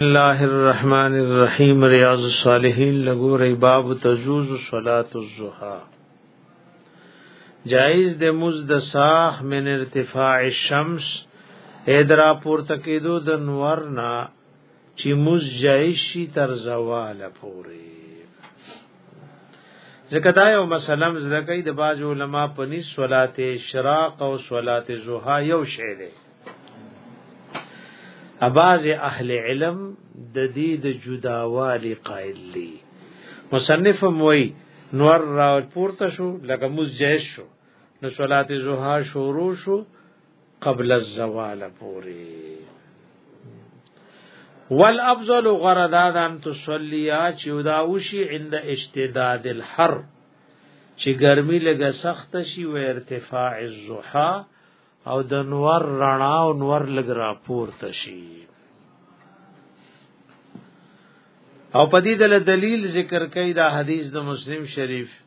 الله الرحمن الرحیم ریاض الصالحین لګو ری باب تجوز صلات الضحى جائز د مز د ساح من ارتفاع الشمس ادرا پورته کېدو د نور نه چې موز جایشي تر زوال پوري ځکه دا یو مسلم زده کوي د باج علما په نس صلات اشراق او صلات زوحا یو شی دی اباز اهل علم د دې د جداوالي قائل دي مصنف موي نور را پورته شو لکه موز جایش شو نو صلات زوحا شروع شو قبل الزوال پوری والافضل غردا ان تصلیا چې دا وشي عند اشتداد الحر چې ګرمي لګه سخت شي و ارتفاع الزحا او د نور رڼا او نور لګ را پورته شي او پدې دلیل ذکر کوي دا حدیث د مسلم شریف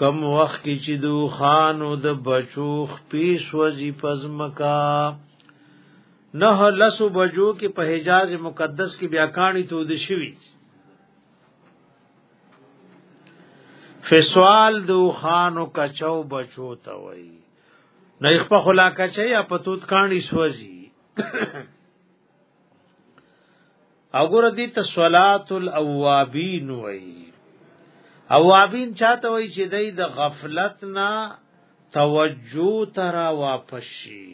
کم وخت کې چې دو خانو د بچو پیس وزي پزمکا نه لسو بجو کې په حجاز مقدس کې بیا کانی تو د شوی فسوال دو خانو کچو بچو ته وای نه خپل خلا کچې یا پتوت کانی سوځي او ګور دي ته صلات الاوابین وای اوابین چاته وای چې دای د غفلت نه توجه ترا واپس شي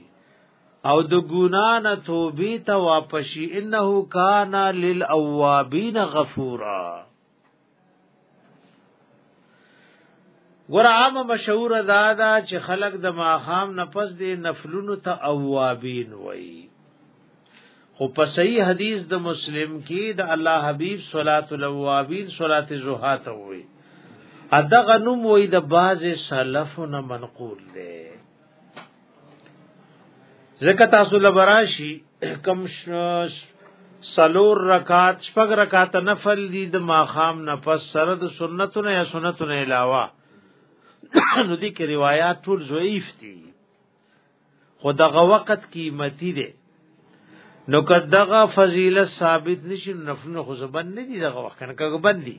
او د ګنا نه توبې ته واپس شي انه کان للاوابین غفورا ګور عام مشهور دا دا چې خلق د ماخام نفس دې نفلونو ته اوابین وای خو په صحیح حدیث د مسلم کې د الله حبیب صلوات الاوابین صلوات زوحا ته وای ادغه نوم وای د باز سلفونه منقول دی زکه تاسو لبراشي کم سلور رکعات شپږ رکعات نفل دي د ماخام نفس سره د سنتو نه یا سنتو نه علاوه نو دي کې روایت ټول ضعیف دي خو دغه وخت قیمتي دي نو کداغه فضیلت ثابت نشي نفل خو زبن نه دي دغه وخت کنه کګ بندي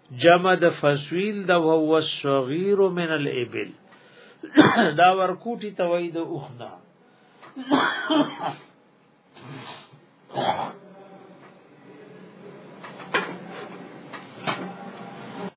جمع د فسویل د هو الصغیر من الابل دا ورکوټی توي د اوخنا